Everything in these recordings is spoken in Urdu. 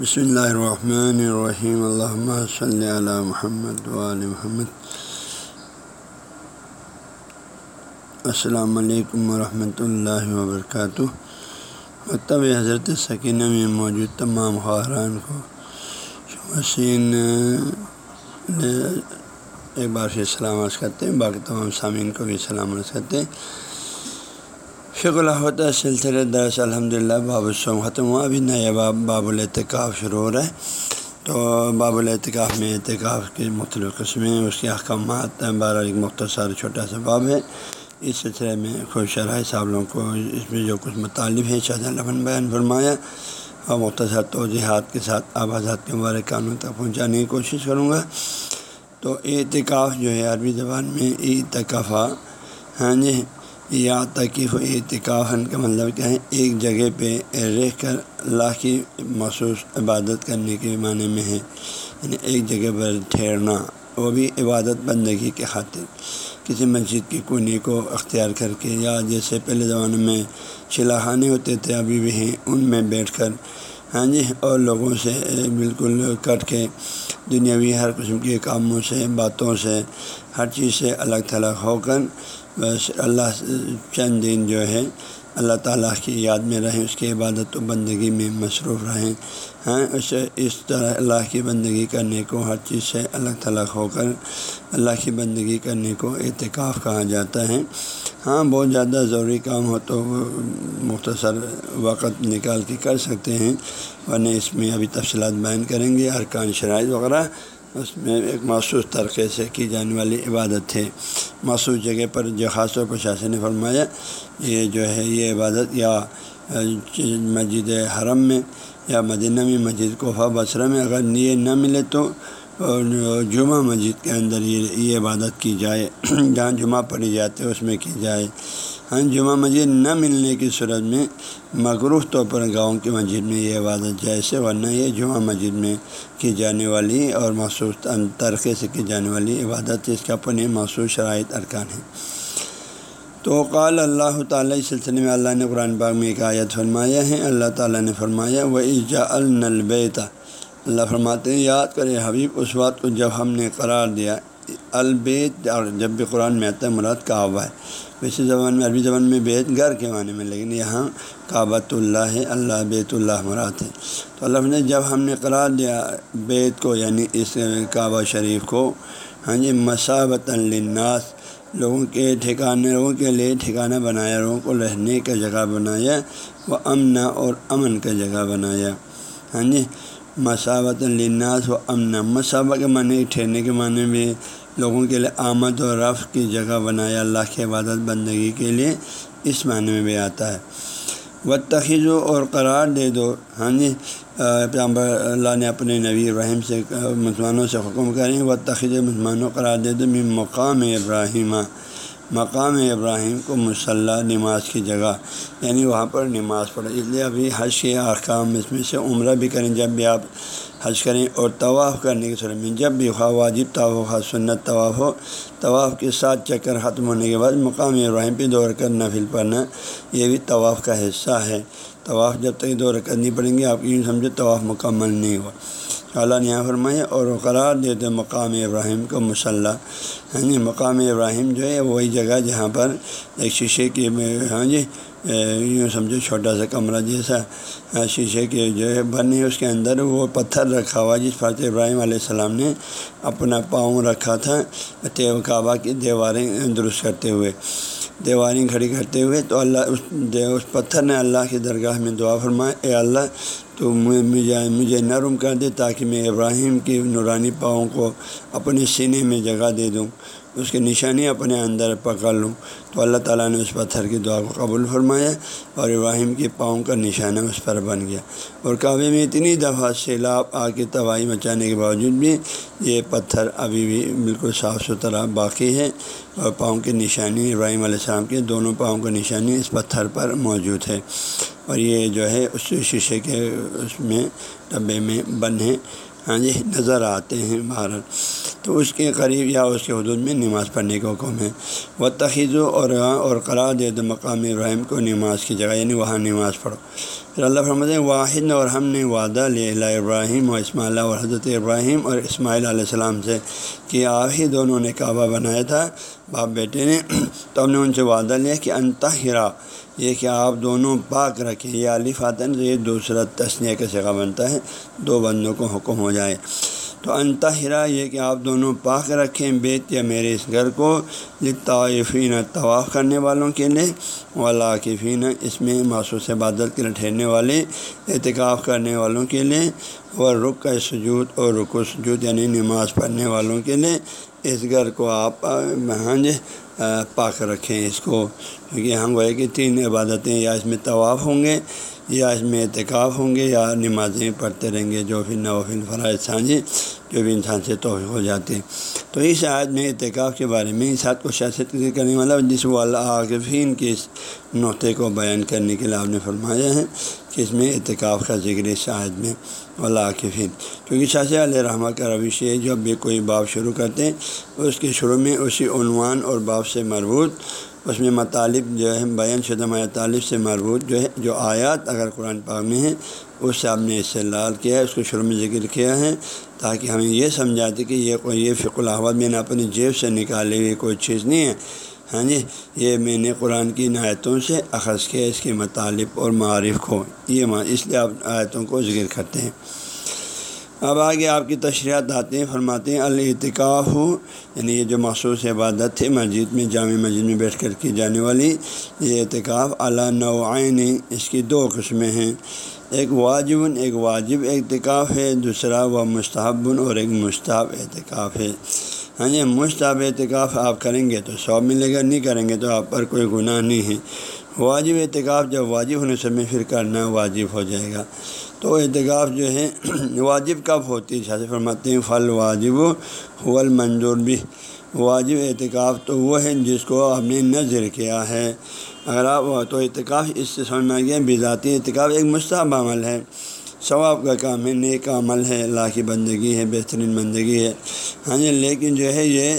بسم اللہ الرحمن الرحیم اللہ صلی علی محمد وعلی محمد السلام علیکم ورحمۃ اللہ وبرکاتہ مکتب حضرت سکینہ میں موجود تمام خاران کو حسین ایک بار پھر سلام عرض کرتے ہیں، باقی تمام سامعین کو بھی سلام عرض کرتے ہیں۔ شکر اللہ سلسلہ درس الحمد للہ باب السوم ختم ہوا۔ ابھی نیا باب باب العتکاف شروع ہو رہا ہے۔ تو باب العتکاف میں اعتکاف کی مختلف قسمیں، اس کے احکامات بارہ ایک مختصر چھوٹا سا باب ہے۔ اس سلسلے میں خوش شرح صاحب لوگوں کو اس میں جو کچھ مطالب ہے، شاہ لفن بیان فرمایا۔ اور مختصر توجہات کے ساتھ آبادات کے مبارک قانون تک پہنچانے کی کوشش کروں گا۔ تو اعتکاف جو ہے، عربی زبان میں اعتکافہ۔ ہاں جی۔ یا تکیف اعتکاف کا مطلب کیا ہے، ایک جگہ پہ رہ کر اللہ کی مخصوص عبادت کرنے کے معنی میں ہے۔ یعنی ایک جگہ پر ٹھہرنا، وہ بھی عبادت بندگی کے خاطر۔ کسی مسجد کی کنی کو اختیار کر کے یا جیسے پہلے زمانے میں شلاخانے ہوتے تھے، ابھی بھی ہیں، ان میں بیٹھ کر۔ ہاں جی اور لوگوں سے بالکل کٹ کے دنیاوی ہر قسم کے کاموں سے، باتوں سے، ہر چیز سے الگ تھلگ ہو کر بس اللہ چند دن جو ہے اللہ تعالیٰ کی یاد میں رہیں، اس کی عبادت و بندگی میں مصروف رہیں۔ ہاں اسے اس طرح اللہ کی بندگی کرنے کو ہر چیز سے الگ تھلگ ہو کر اللہ کی بندگی کرنے کو اعتکاف کہا جاتا ہے۔ ہاں بہت زیادہ ضروری کام ہو تو مختصر وقت نکال کے کر سکتے ہیں، ورنہ اس میں ابھی تفصیلات بیان کریں گے، ارکان شرائط وغیرہ اس میں ایک مخصوص طریقے سے کی جانے والی عبادت ہے مخصوص جگہ پر جو خاص طور پر شاثن نے فرمایا، یہ جو ہے، یہ عبادت یا مسجد حرم میں یا مدینہ میں، مسجد کوفہ، بصرہ میں اگر یہ نہ ملے تو جمعہ مسجد کے اندر یہ یہ عبادت کی جائے۔ جہاں جمعہ پڑھی جاتے اس میں کی جائے۔ ہاں جمعہ مسجد نہ ملنے کی صورت میں مغروف طور پر گاؤں کی مسجد میں یہ عبادت جیسے ورنہ یہ جمعہ مسجد میں کی جانے والی اور مخصوص طریقے سے کی جانے والی عبادت اس کا اپنے مخصوص شرائط ارکان ہیں۔ تو قال اللہ تعالیٰ اس سلسلے میں اللہ نے قرآن باغ میں ایک آیت فرمایا ہے۔ اللہ تعالیٰ نے فرمایا وہ اجا النلبیتا اللہ فرماتے ہیں، یاد کرے حبیب، اس بات کو جب ہم نے قرار دیا البیت، اور جب بھی قرآن میں آتا ہے، مراد کعبہ ہے۔ ویسے زبان میں، عربی زبان میں بیت گھر کے معنی میں، لیکن یہاں کعبۃ اللہ ہے اللہ بیت اللہ مراد ہے۔ تو اللہ نے جب ہم نے قرار دیا بیت کو یعنی اس کعبہ شریف کو ہاں جی مساوت الناس لوگوں کے ٹھکانے، لوگوں کے لیے ٹھکانہ بنایا، لوگوں کو رہنے کا جگہ بنایا، وہ امن اور امن کا جگہ بنایا۔ ہاں جی مساوت الناس و امن. مساوت کے معنی ٹھہرنے کے معنی میں لوگوں کے لیے آمد و رف کی جگہ بنایا اللہ کی عبادت بندگی کے لیے اس معنی میں بھی آتا ہے۔ و تخیذ اور قرار دے دو۔ ہاں جی پیامبر اللہ نے اپنے نبی ابراہیم سے، مسلمانوں سے حکم کریں۔ و تخیذ مسلمانوں قرار دے دو۔ مقام ابراہیمہ مقام ابراہیم کو مسلح نماز کی جگہ یعنی وہاں پر نماز پڑھے اس لیے ابھی حج کے احکام اس میں سے عمرہ بھی کریں۔ جب بھی آپ حج کریں اور طواف کرنے کی صورت میں جب بھی خواہ واجب طواف ہو، خواہ سنت طواف ہو، طواف کے ساتھ چکر ختم ہونے کے بعد مقام ابراہیم پہ دور کر نفل پڑھنا یہ بھی طواف کا حصہ ہے۔ طواف جب تک دور کرنی پڑیں گے، آپ یوں سمجھو طواف مکمل نہیں ہوا۔ اللہ نے یہاں فرمایا، اور قرار دیتے مقام ابراہیم کو مسلح ہاں جی یعنی مقام ابراہیم جو ہے وہی جگہ جہاں پر ایک شیشے کی ہاں جی یوں سمجھو چھوٹا سا کمرہ جیسا شیشے کے جو ہے بنی اس کے اندر وہ پتھر رکھا ہوا جس پر ابراہیم علیہ السلام نے اپنا پاؤں رکھا تھا کعبہ کی دیواریں درست کرتے ہوئے۔ دیواریں کھڑی کرتے ہوئے تو اللہ اس اس پتھر نے اللہ کی درگاہ میں دعا فرمایا اے اللہ تو مجھے مجھے نرم کر دے تاکہ میں ابراہیم کی نورانی پاؤں کو اپنے سینے میں جگہ دے دوں۔ اس کی نشانی اپنے اندر پکڑ لوں۔ تو اللہ تعالیٰ نے اس پتھر کی دعا کو قبول فرمایا اور ابراہیم کے پاؤں کا نشانہ اس پر بن گیا۔ اور کعبے میں اتنی دفعہ سیلاب آ کے تباہی مچانے کے باوجود بھی یہ پتھر ابھی بھی بالکل صاف ستھرا باقی ہے۔ اور پاؤں کی نشانی، ابراہیم علیہ السلام کے دونوں پاؤں کی نشانی اس پتھر پر موجود ہے۔ اور یہ جو ہے اس شیشے کے اس میں، ڈبے میں بنے ہاں جی نظر آتے ہیں بھارت تو اس کے قریب یا اس کے حدود میں نماز پڑھنے کا حکم ہے۔ وہ تخیذ اور اور قرار دے دو مقامی ابراہیم کو نماز کی جگہ یعنی وہاں نماز پڑھو۔ پھر اللہ فرمد واحد اور ہم نے وعدہ لیا اللہ ابراہیم اور اسماعیل اور حضرت ابراہیم اور اسماعیل علیہ السلام سے کہ آپ ہی دونوں نے کعبہ بنایا تھا۔ باپ بیٹے نے تو ہم نے ان سے وعدہ لیا کہ انتہرا، یہ کہ آپ دونوں پاک رکھیں۔ یہ علی فاتن یہ دوسرا تسنیہ کا سگا بنتا ہے۔ دو بندوں کو حکم ہو جائے۔ تو انتہرا یہ کہ آپ دونوں پاک رکھیں بیت یا میرے اس گھر کو لطافین طواف کرنے والوں کے لیے ولاقفین اس میں ماسوس عبادت کے لیے ٹھہرنے والے، اعتکاف کرنے والوں کے لیے اور رک کا سجود اور رک و سجود یعنی نماز پڑھنے والوں کے لیے اس گھر کو آپ مہنج پاک رکھیں اس کو۔ کیونکہ ہم وہ کہ تین عبادتیں یا اس میں طواف ہوں گے۔ یا اس میں اعتکاف ہوں گے یا نمازیں پڑھتے رہیں گے، جو پھر نوفل فرائض سانجی جو بھی انسان سے توفیق ہو جاتے ہیں۔ تو اس عائد میں اعتکاف کے بارے میں اس عاد کو شاست کرنے والا جس وہ عاقفین کے اس نقطے کو بیان کرنے کے لیے آپ نے فرمایا ہے کہ اس میں اعتکاف کا ذکر اس عائد میں عاقفین کیونکہ شاہ علیہ رحمٰ کا روش ہے جب بھی کوئی باب شروع کرتے ہیں، اس کے شروع میں اسی عنوان اور باب سے مربوط اس میں مطالب جو ہے بیان شدہ مطالب سے مربوط جو ہے، جو آیات اگر قرآن پاک میں ہیں، اس سے آپ نے اس سے لال کیا ہے، اس کو شروع میں ذکر کیا ہے تاکہ ہمیں یہ سمجھاتے کہ یہ کوئی یہ فق الحمد میں نے اپنی جیب سے نکالے ہوئی کوئی چیز نہیں ہے۔ ہاں جی یہ میں نے قرآن کی آیتوں سے اخذ کیا، اس کے مطالب اور معارف کو۔ یہ اس لیے آپ آیتوں کو ذکر کرتے ہیں۔ اب آگے آپ کی تشریحات آتے ہیں، فرماتے ہیں الاتکاف ہو یعنی یہ جو مخصوص عبادت ہے، مسجد میں، جامع مسجد میں بیٹھ کر کی جانے والی یہ اعتکاف اعلیٰ نوعین، اس کی دو قسمیں ہیں۔ ایک واجب ایک واجب اعتکاف ہے، دوسرا وہ مستحب اور ایک مشتاب اعتکاف ہے۔ ہاں جی مشتاب اعتکاف آپ کریں گے تو سو ملے گا، نہیں کریں گے تو آپ پر کوئی گناہ نہیں ہے۔ واجب اعتکاف جب واجب ہونے سے میں پھر کرنا واجب ہو جائے گا۔ تو اعتکاف جو ہے واجب کب ہوتی ہے؟ فرماتے ہیں پھل واجب حول منظور بھی۔ واجب اعتکاف تو وہ ہے جس کو آپ نے نظر کیا ہے۔ اگر آپ تو اعتکاف اس سے سمجھ میں آ گیا، بذاتی اعتکاف ایک مستحب عمل ہے۔ ثواب کا کام ہے، نیک عمل ہے، اللہ کی بندگی ہے، بہترین بندگی ہے۔ ہاں جی لیکن جو ہے یہ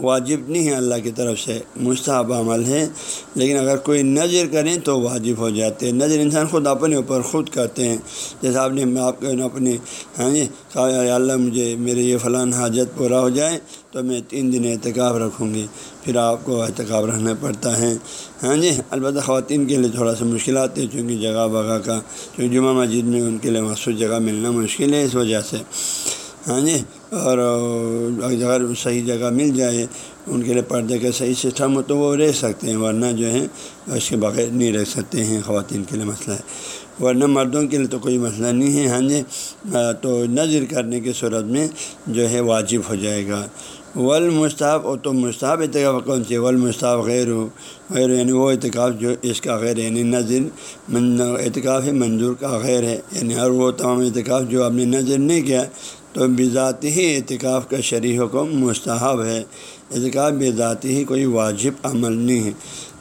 واجب نہیں ہے اللہ کی طرف سے، مستحب عمل ہے۔ لیکن اگر کوئی نظر کریں تو واجب ہو جاتے ہیں۔ نظر انسان خود اپنے اوپر خود کرتے ہیں۔ جیسا آپ نے آپ کو اپنی ہاں جی کہا اللہ مجھے، میرے یہ فلاں حاجت پورا ہو جائے تو میں تین دن اعتکاب رکھوں گی۔ پھر آپ کو اعتکاب رکھنا پڑتا ہے۔ ہاں جی البتہ خواتین کے لیے تھوڑا سا مشکلات ہے چونکہ جگہ بگا کا، چونکہ جمعہ مسجد میں ان کے لیے مخصوص جگہ ملنا مشکل ہے اس وجہ سے۔ ہاں جی اور اگر صحیح جگہ مل جائے، ان کے لیے پردے کا صحیح سسٹم ہو تو وہ رہ سکتے ہیں، ورنہ جو ہے، اس کے بغیر نہیں رہ سکتے ہیں خواتین کے لیے مسئلہ ہے۔ ورنہ مردوں کے لیے تو کوئی مسئلہ نہیں ہے ہاں جی؟ تو نظر کرنے کی صورت میں جو ہے واجب ہو جائے گا۔ ول اور تو مستحب اعتکاف کون سی ول غیر ہو غیر یعنی وہ اعتکاف جو اس کا غیر یعنی نظر اعتکاف منظور کا غیر ہے۔ یعنی ہر وہ تمام اعتکاف جو آپ نے نظر نہیں کیا تو بذاتی ہی اعتکاف کا شرح حکم مستحب ہے۔ اعتکاف بذاتی ہی کوئی واجب عمل نہیں ہے۔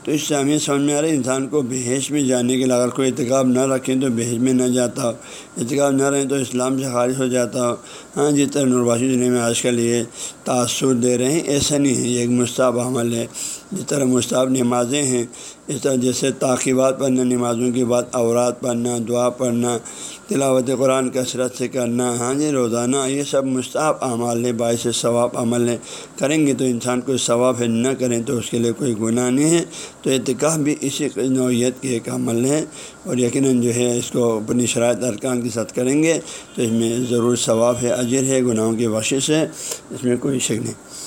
تو اس سے ہمیں سمجھ میں آ رہا ہے، انسان کو بحیث میں جانے کے لیے اگر کوئی اعتکاب نہ رکھیں تو بحیث میں نہ جاتا۔ ہو اعتکاب نہ رہیں تو اسلام سے خارج ہو جاتا۔ ہو ہاں جس طرح نرباشی ضلع میں آج کل یہ تاثر دے رہے ہیں، ایسا نہیں ہے، یہ ایک مستعب عمل ہے۔ جس طرح مستعب نمازیں ہیں، اس طرح جیسے تاخیبات پڑھنا، نمازوں کے بعد اورات پڑھنا، دعا پڑھنا، تلاوت قرآن کثرت سے کرنا ہاں جی روزانہ، یہ سب مستعب اعمال ہے باعث ثواب عمل ہے کریں گے تو انسان کو ثواب ہے، نہ کریں تو اس کے لیے کوئی گناہ نہیں ہے۔ تو اعتکاف بھی اسی نوعیت کے ایک عمل ہے اور یقیناً جو ہے، اس کو اپنی شرائط ارکان کے ساتھ کریں گے تو اس میں ضرور ثواب ہے، اجر ہے، گناہوں کی بخشش ہے، اس میں کوئی شک نہیں۔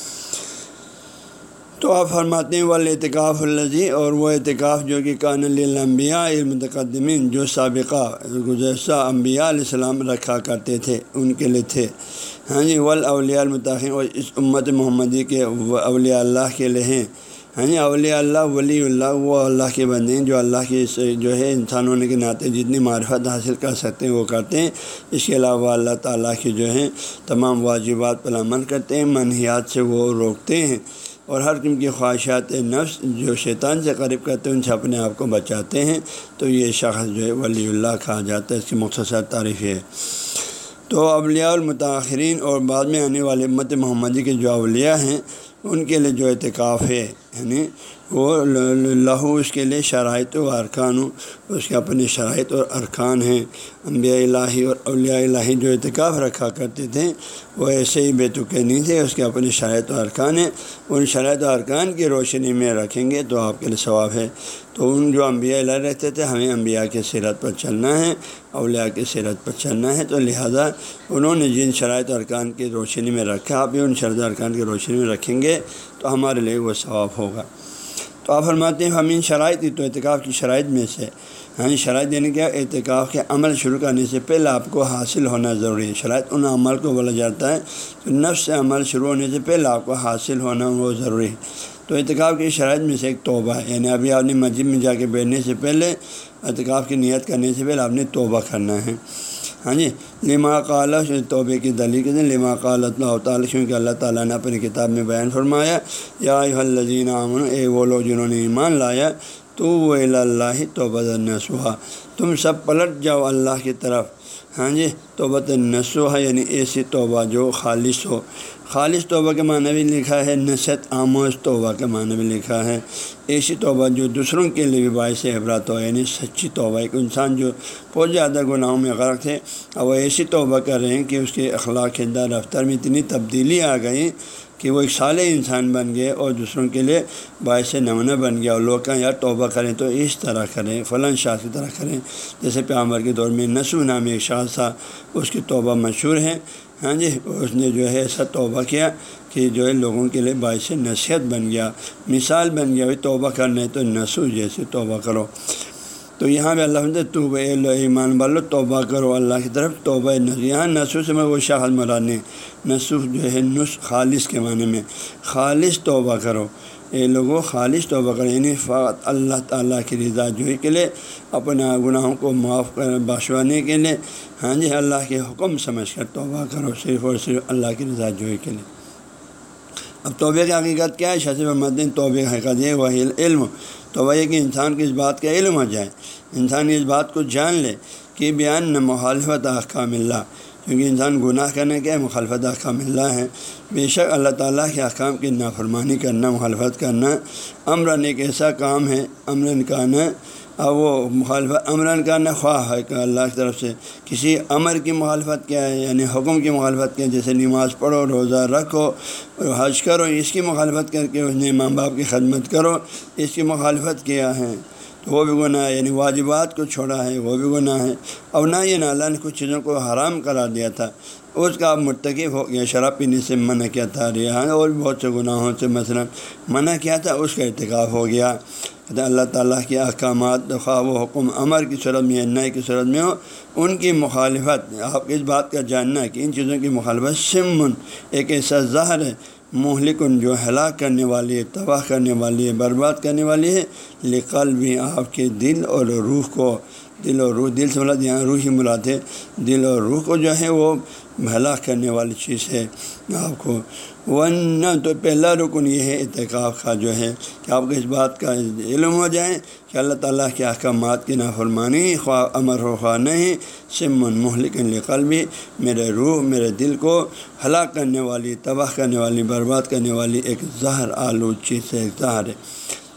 تو آپ فرماتے ہیں والے اعتکاف الزی اور وہ اعتکاف جو کہ کان المبیا المتقدمین، جو سابقہ گزشتہ انبیاء علیہ السلام رکھا کرتے تھے، ان کے لیے تھے۔ ہاں جی اولیاء المتاخر اور اس امت محمدی کے اولیاء اللہ کے لیے ہیں۔ ہاں جی اولیاء اللہ، ولی اللہ، وہ اللہ کے بندے ہیں جو اللہ کی جو ہے انسان ہونے کے ناطے جتنی معرفت حاصل کر سکتے ہیں، وہ کرتے ہیں۔ اس کے علاوہ اللہ تعالیٰ کی جو ہے تمام واجبات پر عمل کرتے ہیں منحیات سے وہ روکتے ہیں۔ اور ہر قسم کی خواہشات نفس جو شیطان سے قریب کرتے ہیں، ان سے اپنے آپ کو بچاتے ہیں۔ تو یہ شخص جو ہے، ولی اللہ کہا جاتا ہے، اس کی مختصر تعریف ہے۔ تو اولیاء المتاخرین اور بعد میں آنے والے مت محمدی کے جو اولیاء ہیں ان کے لیے جو اعتکاف ہے یعنی وہ لہو اس کے لیے شرائط و ارکان اس کے اپنے شرائط اور ارکان ہیں۔ انبیاء الہی اور اولیاء الہی جو اعتکاف رکھا کرتے تھے، وہ ایسے ہی بے تکے نہیں تھے۔ اس کے اپنے شرائط و ارکان ہیں۔ ان شرائط و ارکان کی روشنی میں رکھیں گے تو آپ کے لیے ثواب ہے۔ تو ان جو انبیاء الہ رہتے تھے، ہمیں انبیاء کے سیرت پر چلنا ہے۔ اولیاء کی سیرت پر چلنا ہے، تو لہذا انہوں نے جن شرائط ارکان کی روشنی میں رکھا آپ بھی ان شرائط ارکان کی روشنی میں رکھیں گے، تو ہمارے لیے وہ ثواب ہوگا۔ تو آپ فرماتے ہیں، ہم ان شرائط، تو اعتکاف کی شرائط میں سے ہاں جی، شرائط یعنی دینے کے اعتکاف کے عمل شروع کرنے سے پہلے آپ کو حاصل ہونا ضروری ہے۔ شرائط ان عمل کو بولا جاتا ہے، تو نفس سے عمل شروع ہونے سے پہلے آپ کو حاصل ہونا وہ ضروری ہے۔ تو اعتکاف کی شرائط میں سے ایک توبہ ہے یعنی ابھی آپ نے مسجد میں جا کے بیٹھنے سے پہلے اعتکاف کی نیت کرنے سے پہلے آپ نے توبہ کرنا ہے۔ ہاں جی لما قال توبے کی دلی کے دن لما قال اللہ تعالیٰ، کیونکہ اللہ تعالیٰ نے اپنی کتاب میں بیان فرمایا، یا الزین امن اے وہ لوگ جنہوں نے ایمان لایا تو وہ اللہ توبہ نسوہا تم سب پلٹ جاؤ اللہ کی طرف۔ ہاں جی توبت نسوہ یعنی ایسی توبہ جو خالص ہو۔ خالص توبہ کے معنی بھی لکھا ہے نشت آموز توبہ کے معنی بھی لکھا ہے۔ ایسی توبہ جو دوسروں کے لیے بھی باعث عبرت ہو یعنی سچی توبہ۔ ایک انسان جو بہت زیادہ گناہوں میں غرق تھے اور وہ ایسی توبہ کر رہے ہیں کہ اس کے اخلاق کردار رفتار میں اتنی تبدیلی آ گئی کہ وہ ایک سال انسان بن گئے اور دوسروں کے لیے باعث نمونہ بن گیا اور لوگ کہیں یار توبہ کریں تو اس طرح کریں، فلاں شاہ کی طرح کریں۔ جیسے پیامبر کے دور میں نسو نام ایک شاہ تھا، اس کی توبہ مشہور ہے۔ ہاں جی اس نے جو ہے ایسا توبہ کیا کہ جو ہے لوگوں کے لیے باعث نصیحت بن گیا۔ مثال بن گیا توبہ کرنے تو نسو جیسے توبہ کرو۔ تو یہاں پہ اللہ تو ایمان بالو توبہ کرو۔ اللہ کی طرف توبہ نسو یہاں نسو سے میں وہ شاہد مراد نسو جو ہے نس خالص کے معنی میں۔ خالص توبہ کرو۔ اے لوگوں خالص توبہ کرو۔ یعنی فقط اللہ تعالیٰ کی رضا جوئی کے لیے، اپنا گناہوں کو معاف کر بخشوانے کے لیے۔ ہاں جی اللہ کے حکم سمجھ کر توبہ کرو۔ صرف اور صرف اللہ کی رضا جوئی کے لیے۔ اب توبے کی حقیقت کیا ہے؟ شاذ مدن توبے کی حقیقت یہ وہ علم۔ تو یہ کہ انسان کو اس بات کا علم ہو جائے۔ انسان اس بات کو جان لے کہ بیان نہ مخالفت احکام اللہ۔ کیونکہ انسان گناہ کرنے کے مخالفت احکام اللہ ہے بے شک اللہ تعالیٰ کے احکام کی نافرمانی کرنا، مخالفت کرنا امراً ایک ایسا کام ہے امراً کا نہ اب وہ مخالفت امراً کا نہ خواہ ہے کہ اللہ کی طرف سے کسی امر کی مخالفت کیا ہے یعنی حکم کی مخالفت کیا جیسے نماز پڑھو، روزہ رکھو، حج کرو، اس کی مخالفت کر کے اس نے ماں باپ کی خدمت کرو، اس کی مخالفت کیا ہے۔ تو وہ بھی گناہ ہے یعنی واجبات کو چھوڑا ہے، وہ بھی گناہ ہے۔ اور نہ یہ نالا نے کچھ چیزوں کو حرام کرا دیا تھا۔ اس کا آپ مرتکب ہو گیا شراب پینے سے منع کیا تھا ریحان اور بھی بہت سے گناہوں سے مثلا منع کیا تھا، اس کا ارتکاب ہو گیا۔ اللہ تعالیٰ کے احکامات خواہ و حکم، امر کی صورت میں نئے کی صورت میں ہو، ان کی مخالفت، آپ اس بات کا جاننا ہے کہ ان چیزوں کی مخالفت سمن، ایک ایسا زہر ہے مہلکن جو ہلاک کرنے والی ہے، تباہ کرنے والی ہے، برباد کرنے والی ہے لقل بھی آپ کے دل اور روح کو، دل اور روح، دل سے مراد یہاں یعنی روح ہی مراد ہے دل اور روح کو جو ہے وہ ہلاک کرنے والی چیز ہے آپ کو۔ ورنہ تو پہلا رکن یہ ہے اتقاف کا جو ہے کہ آپ کو اس بات کا علم ہو جائے کہ اللہ تعالیٰ کے احکامات کی نافرمانی خواہ امر و خواہ نہیں سمن محلکن لقل بھی میرے روح، میرے دل کو ہلاک کرنے والی، تباہ کرنے والی، برباد کرنے والی ایک زہر آلود چیز ہے، ایک زہر ہے۔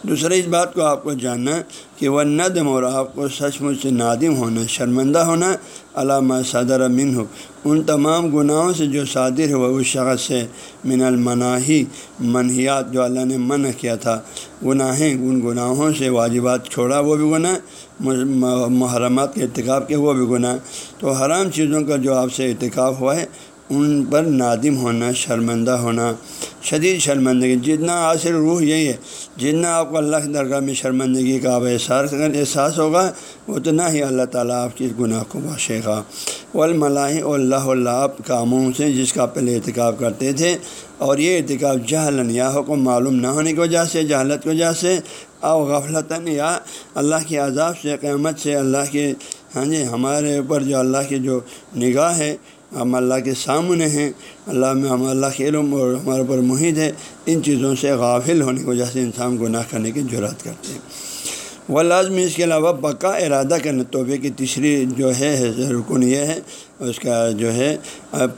دوسرے اس بات کو آپ کو جاننا کہ وہ ندم اور آپ کو سچ مچ سے نادم ہونا شرمندہ ہونا علامہ صدر امین ہو ان تمام گناہوں سے جو صادر ہوا اس شخص سے من المناہی منحیات جو اللہ نے منع کیا تھا۔ گناہیں، ان گناہوں سے واجبات چھوڑا، وہ بھی گناہ۔ محرمات کے ارتکاب کے، وہ بھی گناہ۔ تو حرام چیزوں کا جو آپ سے ارتکاب ہوا ہے، ان پر نادم ہونا، شرمندہ ہونا۔ شدید شرمندگی، جتنا عاصر روح یہی ہے، جتنا آپ کو اللہ کی درگاہ میں شرمندگی کا آپ احساس احساس ہوگا، اتنا ہی اللہ تعالیٰ آپ کی گناہ کو بخشے گا۔ والملاح و اللہ اللہ کاموں سے، جس کا پہلے ارتکاب کرتے تھے، اور یہ ارتکاب جہلن یا حکم معلوم نہ ہونے کی وجہ سے، جہالت کی وجہ سے، او غفلتاً یا اللہ کے عذاب سے، قیامت سے اللہ کے ہاں جی ہمارے اوپر جو اللہ کی جو نگاہ ہے ہم اللہ کے سامنے ہیں۔ اللہ میں ہم اللہ کے علم اور ہمارے اوپر محیط ہے۔ ان چیزوں سے غافل ہونے کی وجہ سے انسان گناہ کرنے کی جرات کرتے ہیں۔ وہ لازمی اس کے علاوہ پکا ارادہ کرنا توبے کی تیسری جو ہے رکن یہ ہے۔ اس کا جو ہے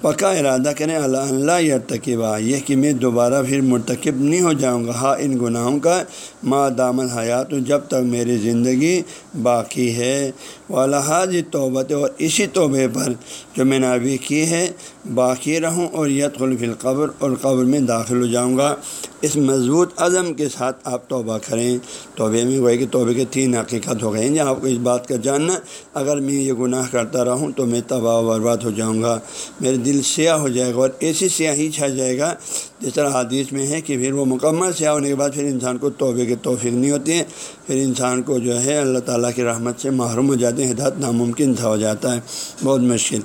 پکا ارادہ کریں، اللہ اللہ یا تقیبہ یہ کہ میں دوبارہ پھر مرتکب نہیں ہو جاؤں گا۔ ہاں ان گناہوں کا ماں دامن حیات جب تک میری زندگی باقی ہے۔ وہ جی توبت اور اسی توبے پر جو میں نے ابھی کی ہے، باقی رہوں اور یت خلفی القبر اور قبر میں داخل ہو جاؤں گا۔ اس مضبوط عزم کے ساتھ آپ توبہ کریں۔ توبے میں وہی کہ توبے کے تین حقیقت ہو گئے ہیں۔ آپ کو اس بات کا جاننا، اگر میں یہ گناہ کرتا رہوں تو میں تباہ و برباد ہو جاؤں گا۔ میرے دل سیاہ ہو جائے گا اور ایسی سیاہی چھا جائے گا، جس طرح حادیث میں ہے کہ پھر وہ مکمل سیاہ ہونے کے بعد پھر انسان کو توبے کی توفیق نہیں ہوتی ہے، پھر انسان کو جو ہے اللہ تعالیٰ کی رحمت سے محروم ہو جاتے ہیں، ہدایت ناممکن تھا ہو جاتا ہے، بہت مشکل۔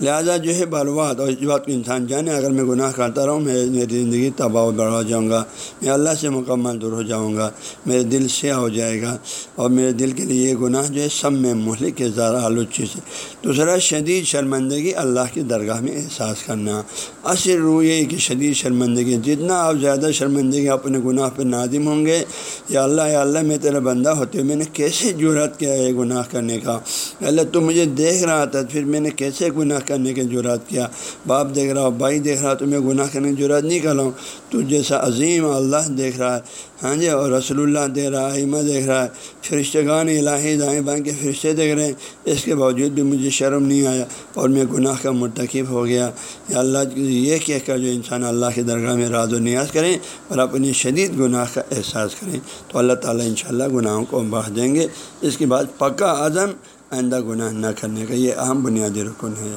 لہٰذا جو ہے بروات اور اس بات کو انسان جانے، اگر میں گناہ کرتا رہوں، میں میری زندگی تباہ و بڑھا جاؤں گا۔ میں اللہ سے مکمل دور ہو جاؤں گا۔ میرے دل سیاہ ہو جائے گا اور میرے دل کے لیے یہ گناہ جو ہے سب میں مہلک کے ذرا آلود چیز ہے دوسرا، شدید شرمندگی اللہ کی درگاہ میں احساس کرنا۔ اصل روح یہ کہ شدید شرمندگی جتنا آپ زیادہ شرمندگی اپنے گناہ پہ نادم ہوں گے۔ یا اللہ یا اللہ، میں تیرا بندہ ہوتے ہوئے میں نے کیسے جرت کیا ہے گناہ کرنے کا؟ اللہ، تو مجھے دیکھ رہا تھا، پھر میں نے کیسے گناہ کرنے کی جرات کیا۔ باپ دیکھ رہا بھائی دیکھ رہا تو میں گناہ کرنے کی جرات نہیں کر رہا ہوں۔ تو جیسا عظیم اللہ دیکھ رہا ہے ہاں جی اور رسول اللہ دیکھ رہا ہے ایمہ دیکھ رہا ہے۔ فرشتے گان الہی دائیں بائیں کے فرشتے دیکھ رہے ہیں۔ اس کے باوجود بھی مجھے شرم نہیں آیا اور میں گناہ کا مرتکب ہو گیا۔ یا اللہ، یہ کہہ کر جو انسان اللہ کی درگاہ میں راز و نیاز کریں اور اپنی شدید گناہ کا احساس کریں، تو اللہ تعالیٰ انشاءاللہ گناہوں کو بڑھ دیں گے۔ اس کے بعد پکا عزم آئندہ گناہ نہ کرنے کا یہ اہم بنیادی رکن ہے۔